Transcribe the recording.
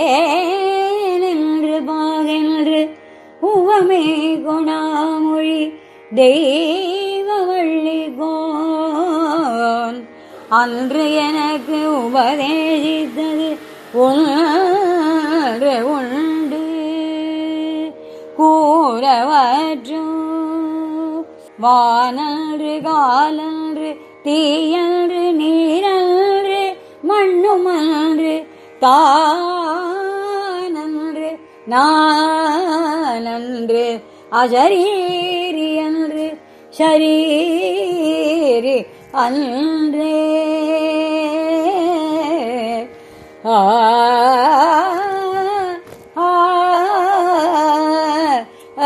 தேனென்று பாகென்று உவமே குணாமொழி தெய்வவள்ளி cone அன்று எனக்கு உபதேசித்தது ஒன்று உண்டு. கூறவற்றும் வானன்று காலன்று தீயன்று நீரன்று மண்ணுமன் தானன்று நானன்று அசரீரி शरीरि अन् शरीरि ஆ ஆ.